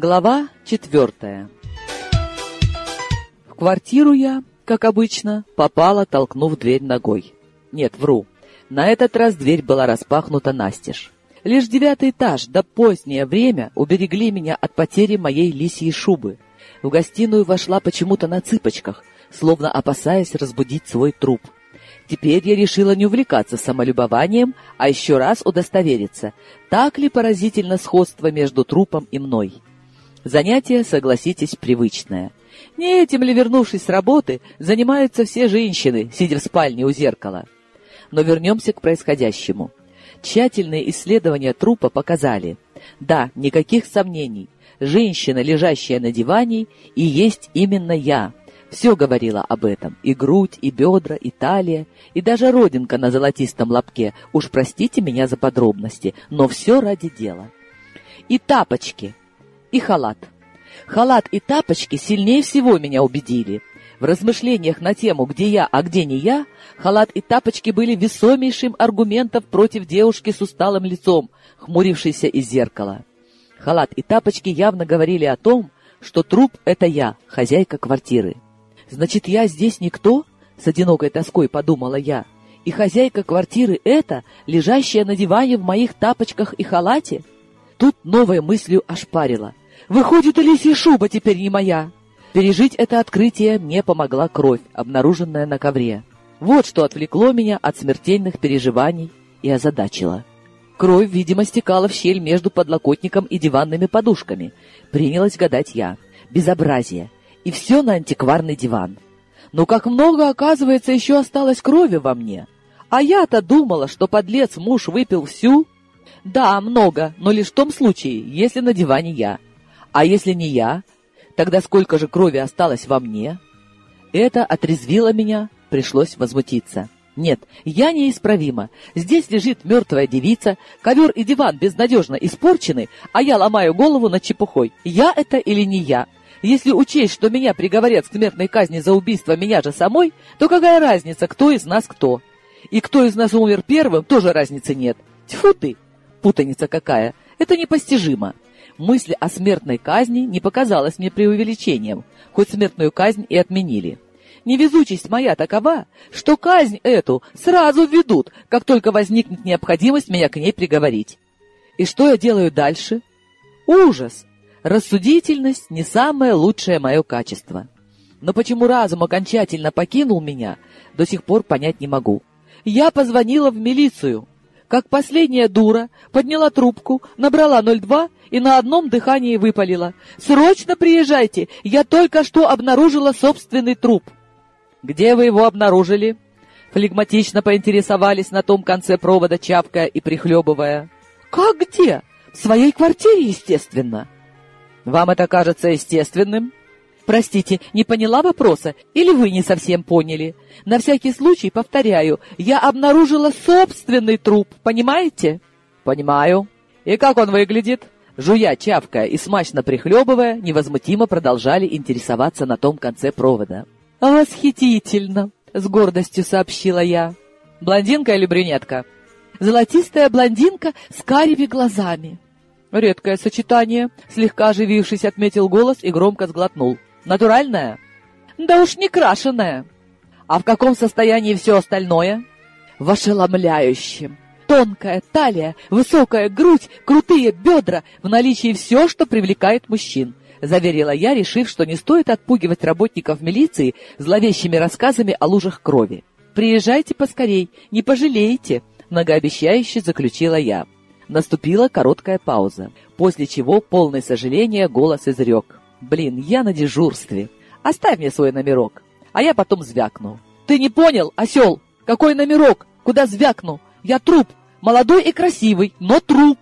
Глава четвертая В квартиру я, как обычно, попала, толкнув дверь ногой. Нет, вру. На этот раз дверь была распахнута настежь. Лишь девятый этаж до позднее время уберегли меня от потери моей лисьей шубы. В гостиную вошла почему-то на цыпочках, словно опасаясь разбудить свой труп. Теперь я решила не увлекаться самолюбованием, а еще раз удостовериться, так ли поразительно сходство между трупом и мной. Занятие, согласитесь, привычное. Не этим ли, вернувшись с работы, занимаются все женщины, сидя в спальне у зеркала. Но вернемся к происходящему. Тщательные исследования трупа показали, да, никаких сомнений, женщина, лежащая на диване, и есть именно я. Все говорила об этом, и грудь, и бедра, и талия, и даже родинка на золотистом лобке. Уж простите меня за подробности, но все ради дела. И тапочки, и халат. Халат и тапочки сильнее всего меня убедили. В размышлениях на тему «где я, а где не я» халат и тапочки были весомейшим аргументом против девушки с усталым лицом, хмурившейся из зеркала. Халат и тапочки явно говорили о том, что труп — это я, хозяйка квартиры. «Значит, я здесь никто?» — с одинокой тоской подумала я. «И хозяйка квартиры — это, лежащая на диване в моих тапочках и халате?» Тут новой мыслью ошпарила. «Выходит, и лисья шуба теперь не моя!» Пережить это открытие мне помогла кровь, обнаруженная на ковре. Вот что отвлекло меня от смертельных переживаний и озадачило. Кровь, видимо, стекала в щель между подлокотником и диванными подушками. Принялась гадать я. Безобразие. И все на антикварный диван. Но как много, оказывается, еще осталось крови во мне. А я-то думала, что подлец муж выпил всю. Да, много, но лишь в том случае, если на диване я. А если не я, Тогда сколько же крови осталось во мне? Это отрезвило меня, пришлось возмутиться. Нет, я неисправима. Здесь лежит мертвая девица, ковер и диван безнадежно испорчены, а я ломаю голову над чепухой. Я это или не я? Если учесть, что меня приговорят к смертной казни за убийство меня же самой, то какая разница, кто из нас кто? И кто из нас умер первым, тоже разницы нет. Тьфу ты! Путаница какая! Это непостижимо. Мысль о смертной казни не показалась мне преувеличением, хоть смертную казнь и отменили. Невезучесть моя такова, что казнь эту сразу введут, как только возникнет необходимость меня к ней приговорить. И что я делаю дальше? Ужас! Рассудительность не самое лучшее мое качество. Но почему разум окончательно покинул меня, до сих пор понять не могу. Я позвонила в милицию. Как последняя дура, подняла трубку, набрала 02 и на одном дыхании выпалила. «Срочно приезжайте! Я только что обнаружила собственный труп!» «Где вы его обнаружили?» Флегматично поинтересовались на том конце провода, чавкая и прихлебывая. «Как где? В своей квартире, естественно!» «Вам это кажется естественным?» «Простите, не поняла вопроса, или вы не совсем поняли? На всякий случай, повторяю, я обнаружила собственный труп, понимаете?» «Понимаю. И как он выглядит?» Жуя, чавкая и смачно прихлебывая, невозмутимо продолжали интересоваться на том конце провода. «Восхитительно!» — с гордостью сообщила я. «Блондинка или брюнетка?» «Золотистая блондинка с карими глазами». «Редкое сочетание», — слегка оживившись, отметил голос и громко сглотнул. «Натуральная?» «Да уж не крашеная». «А в каком состоянии все остальное?» «В ошеломляющем», Тонкая талия, высокая грудь, крутые бедра, в наличии все, что привлекает мужчин. Заверила я, решив, что не стоит отпугивать работников милиции зловещими рассказами о лужах крови. «Приезжайте поскорей, не пожалеете», — многообещающе заключила я. Наступила короткая пауза, после чего, полное сожаление, голос изрек. «Блин, я на дежурстве. Оставь мне свой номерок, а я потом звякну». «Ты не понял, осел? Какой номерок? Куда звякну? Я труп, молодой и красивый, но труп.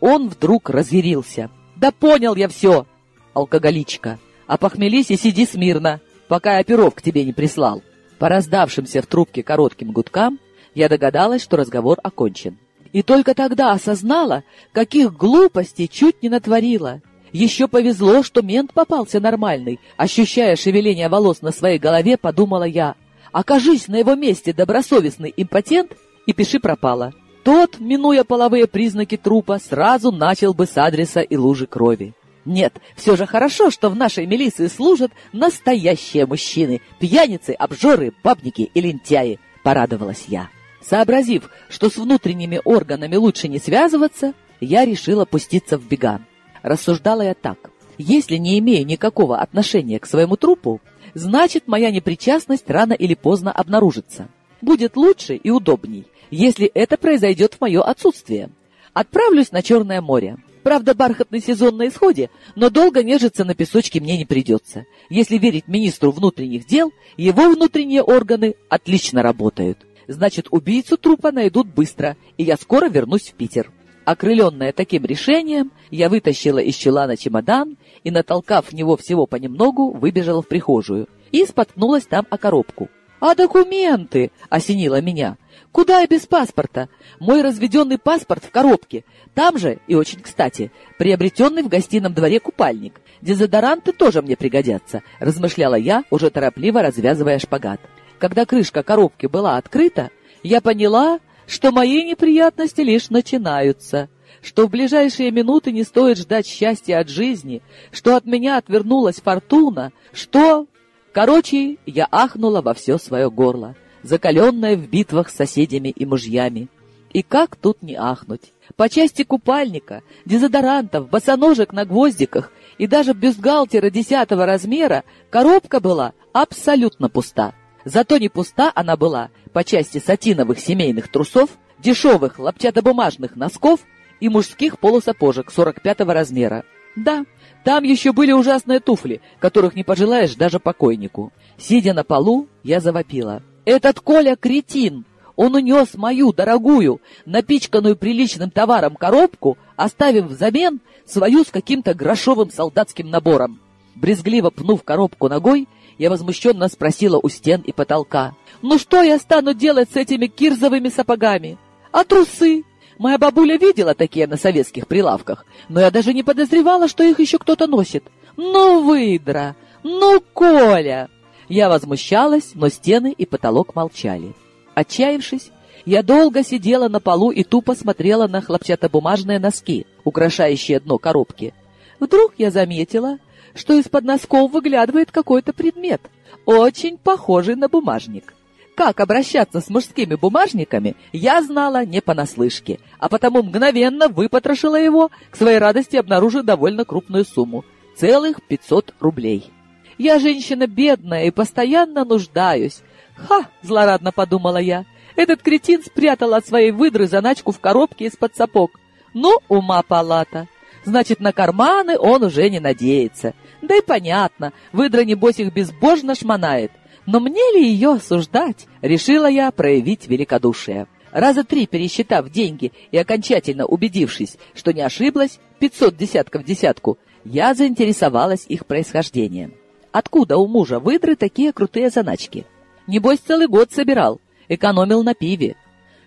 Он вдруг разъярился. Да понял я все, алкоголичка. Опохмелись и сиди смирно, пока я перов к тебе не прислал. По раздавшимся в трубке коротким гудкам я догадалась, что разговор окончен. И только тогда осознала, каких глупостей чуть не натворила. Еще повезло, что мент попался нормальный. Ощущая шевеление волос на своей голове, подумала я. Окажись на его месте добросовестный импотент, и пиши пропало. Тот, минуя половые признаки трупа, сразу начал бы с адреса и лужи крови. Нет, все же хорошо, что в нашей милиции служат настоящие мужчины, пьяницы, обжоры, бабники и лентяи, порадовалась я. Сообразив, что с внутренними органами лучше не связываться, я решила пуститься в бега. Рассуждала я так. Если не имею никакого отношения к своему трупу, значит моя непричастность рано или поздно обнаружится. Будет лучше и удобней, если это произойдет в мое отсутствие. Отправлюсь на Черное море. Правда, бархатный сезон на исходе, но долго нежиться на песочке мне не придется. Если верить министру внутренних дел, его внутренние органы отлично работают. Значит, убийцу трупа найдут быстро, и я скоро вернусь в Питер. Окрыленная таким решением, я вытащила из чулана чемодан и, натолкав в него всего понемногу, выбежала в прихожую и споткнулась там о коробку. «А документы?» — осенило меня. «Куда я без паспорта? Мой разведенный паспорт в коробке. Там же, и очень кстати, приобретенный в гостином дворе купальник. Дезодоранты тоже мне пригодятся», — размышляла я, уже торопливо развязывая шпагат. Когда крышка коробки была открыта, я поняла, что мои неприятности лишь начинаются, что в ближайшие минуты не стоит ждать счастья от жизни, что от меня отвернулась фортуна, что... Короче, я ахнула во все свое горло, закаленная в битвах с соседями и мужьями. И как тут не ахнуть? По части купальника, дезодорантов, босоножек на гвоздиках и даже бюстгальтера десятого размера коробка была абсолютно пуста. Зато не пуста она была по части сатиновых семейных трусов, дешевых лапчатобумажных носков и мужских полусапожек 45 размера. Да, там еще были ужасные туфли, которых не пожелаешь даже покойнику. Сидя на полу, я завопила. «Этот Коля кретин! Он унес мою дорогую, напичканную приличным товаром коробку, оставив взамен свою с каким-то грошовым солдатским набором». Брезгливо пнув коробку ногой, я возмущенно спросила у стен и потолка. «Ну что я стану делать с этими кирзовыми сапогами? А трусы? Моя бабуля видела такие на советских прилавках, но я даже не подозревала, что их еще кто-то носит. Ну, выдра! Ну, Коля!» Я возмущалась, но стены и потолок молчали. Отчаявшись, я долго сидела на полу и тупо смотрела на хлопчатобумажные носки, украшающие дно коробки. Вдруг я заметила, что из-под носков выглядывает какой-то предмет, очень похожий на бумажник. Как обращаться с мужскими бумажниками, я знала не понаслышке, а потому мгновенно выпотрошила его, к своей радости обнаружив довольно крупную сумму — целых 500 рублей. Я женщина бедная и постоянно нуждаюсь. Ха, злорадно подумала я, этот кретин спрятал от своей выдры заначку в коробке из-под сапог. Ну, ума палата. Значит, на карманы он уже не надеется. Да и понятно, выдра, небось, их безбожно шмонает. Но мне ли ее осуждать? Решила я проявить великодушие. Раза три пересчитав деньги и окончательно убедившись, что не ошиблась, 500 десятков десятку, я заинтересовалась их происхождением. Откуда у мужа выдры такие крутые заначки? Небось, целый год собирал, экономил на пиве.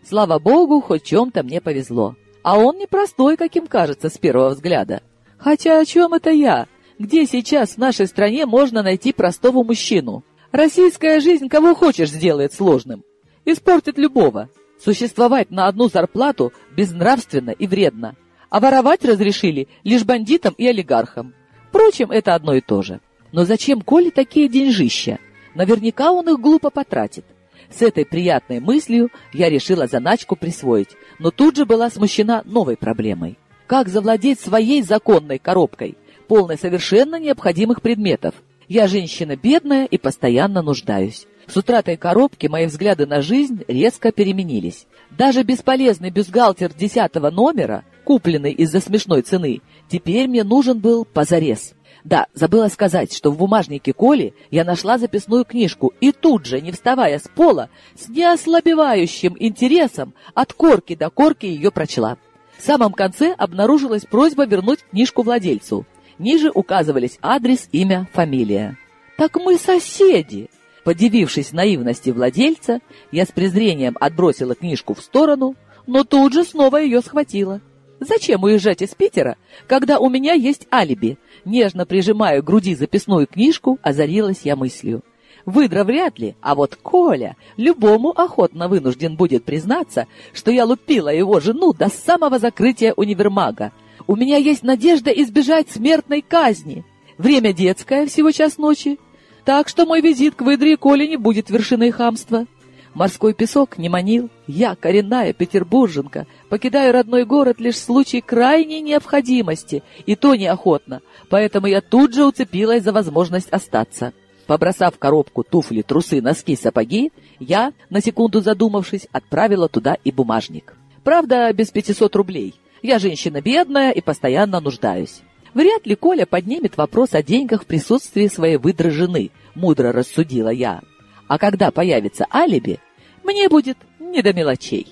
Слава богу, хоть чем-то мне повезло. А он не простой, каким кажется с первого взгляда. Хотя о чем это я? Где сейчас в нашей стране можно найти простого мужчину? Российская жизнь кого хочешь сделает сложным. Испортит любого. Существовать на одну зарплату безнравственно и вредно. А воровать разрешили лишь бандитам и олигархам. Впрочем, это одно и то же. Но зачем Коле такие деньжища? Наверняка он их глупо потратит. С этой приятной мыслью я решила заначку присвоить, но тут же была смущена новой проблемой. Как завладеть своей законной коробкой, полной совершенно необходимых предметов? Я женщина бедная и постоянно нуждаюсь. С утратой коробки мои взгляды на жизнь резко переменились. Даже бесполезный бюстгальтер десятого номера, купленный из-за смешной цены, теперь мне нужен был позарез. Да, забыла сказать, что в бумажнике Коли я нашла записную книжку и тут же, не вставая с пола, с неослабевающим интересом от корки до корки ее прочла. В самом конце обнаружилась просьба вернуть книжку владельцу. Ниже указывались адрес, имя, фамилия. «Так мы соседи!» Подивившись наивности владельца, я с презрением отбросила книжку в сторону, но тут же снова ее схватила. Зачем уезжать из Питера, когда у меня есть алиби? Нежно прижимая к груди записную книжку, озарилась я мыслью. Выдра вряд ли, а вот Коля любому охотно вынужден будет признаться, что я лупила его жену до самого закрытия универмага. У меня есть надежда избежать смертной казни. Время детское, всего час ночи. Так что мой визит к выдре Коле не будет вершиной хамства. Морской песок не манил. Я, коренная петербурженка, покидаю родной город лишь в случае крайней необходимости, и то неохотно, поэтому я тут же уцепилась за возможность остаться. Побросав коробку, туфли, трусы, носки, сапоги, я, на секунду задумавшись, отправила туда и бумажник. Правда, без 500 рублей. Я женщина бедная и постоянно нуждаюсь. Вряд ли Коля поднимет вопрос о деньгах в присутствии своей выдры жены, мудро рассудила я. А когда появится алиби, мне будет не до мелочей.